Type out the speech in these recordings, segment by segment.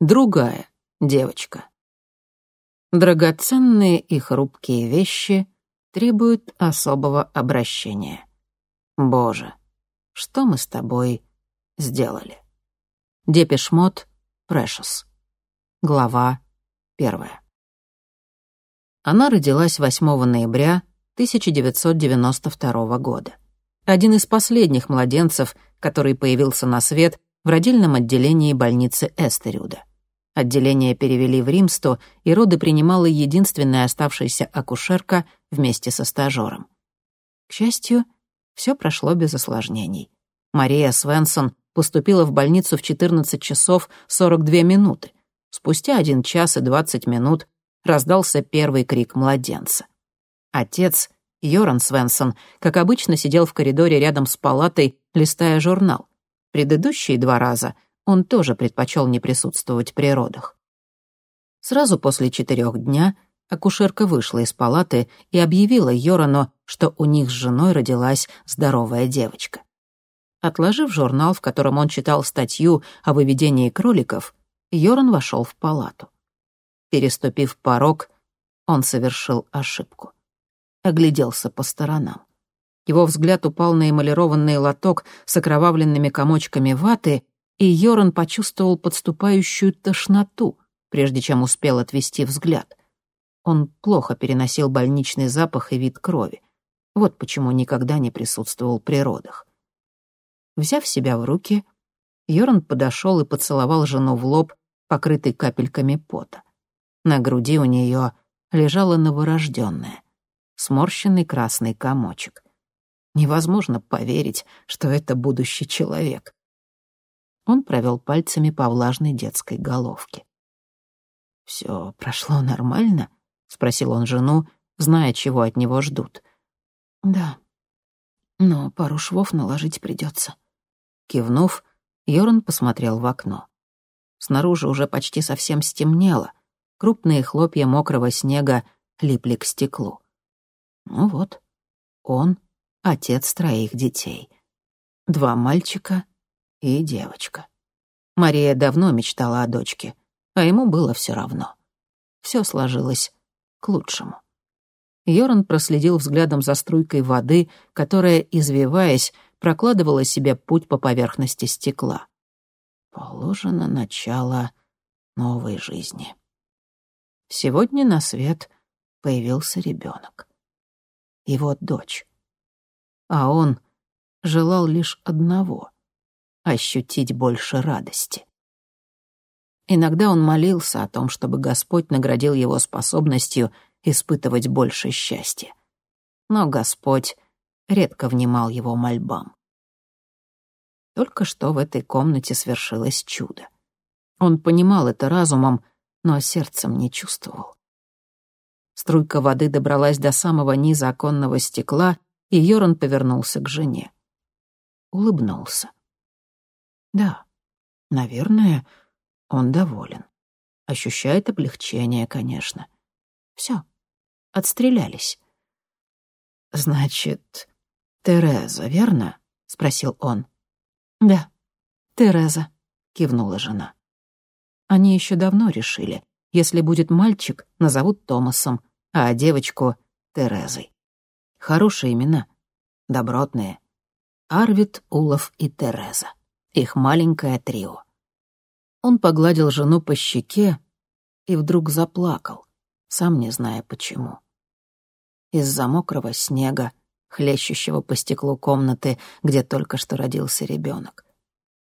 другая девочка. Драгоценные и хрупкие вещи требуют особого обращения. Боже, что мы с тобой сделали? Депешмот, Прэшес. Глава первая. Она родилась 8 ноября 1992 года. Один из последних младенцев, который появился на свет в родильном отделении больницы Эстерюда. Отделение перевели в Римсто, и роды принимала единственная оставшаяся акушерка вместе со стажером. К счастью, все прошло без осложнений. Мария Свенсон поступила в больницу в 14 часов 42 минуты. Спустя 1 час и 20 минут раздался первый крик младенца. Отец, Йоран Свенсон, как обычно, сидел в коридоре рядом с палатой, листая журнал. Предыдущие два раза он тоже предпочел не присутствовать при родах. Сразу после четырех дня акушерка вышла из палаты и объявила Йорану, что у них с женой родилась здоровая девочка. Отложив журнал, в котором он читал статью о выведении кроликов, Йоран вошел в палату. Переступив порог, он совершил ошибку. Огляделся по сторонам. Его взгляд упал на эмалированный лоток с окровавленными комочками ваты, и Йоран почувствовал подступающую тошноту, прежде чем успел отвести взгляд. Он плохо переносил больничный запах и вид крови. Вот почему никогда не присутствовал при родах. Взяв себя в руки, Йоран подошел и поцеловал жену в лоб, покрытый капельками пота. На груди у нее лежала новорожденная, сморщенный красный комочек. Невозможно поверить, что это будущий человек. Он провел пальцами по влажной детской головке. «Все прошло нормально?» — спросил он жену, зная, чего от него ждут. «Да, но пару швов наложить придется. Кивнув, Йоран посмотрел в окно. Снаружи уже почти совсем стемнело. Крупные хлопья мокрого снега липли к стеклу. Ну вот, он — отец троих детей. Два мальчика и девочка. Мария давно мечтала о дочке, а ему было все равно. Все сложилось к лучшему. Йоран проследил взглядом за струйкой воды, которая, извиваясь, прокладывала себе путь по поверхности стекла. Положено начало новой жизни. Сегодня на свет появился ребенок. Его дочь. А он желал лишь одного ощутить больше радости. Иногда он молился о том, чтобы Господь наградил его способностью испытывать больше счастья. Но Господь редко внимал его мольбам. Только что в этой комнате свершилось чудо. Он понимал это разумом, но сердцем не чувствовал. Струйка воды добралась до самого низа оконного стекла, и Йоран повернулся к жене. Улыбнулся. Да, наверное, он доволен. Ощущает облегчение, конечно. Все, отстрелялись. «Значит, Тереза, верно?» — спросил он. «Да, Тереза», — кивнула жена. Они еще давно решили, если будет мальчик, назовут Томасом, а девочку — Терезой. Хорошие имена, добротные. Арвид, Улов и Тереза их маленькое трио. Он погладил жену по щеке и вдруг заплакал, сам не зная почему. Из-за мокрого снега, хлещущего по стеклу комнаты, где только что родился ребенок.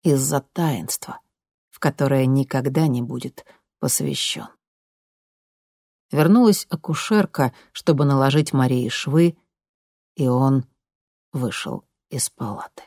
Из-за таинства, в которое никогда не будет посвящен. Вернулась акушерка, чтобы наложить Марии швы, и он вышел из палаты.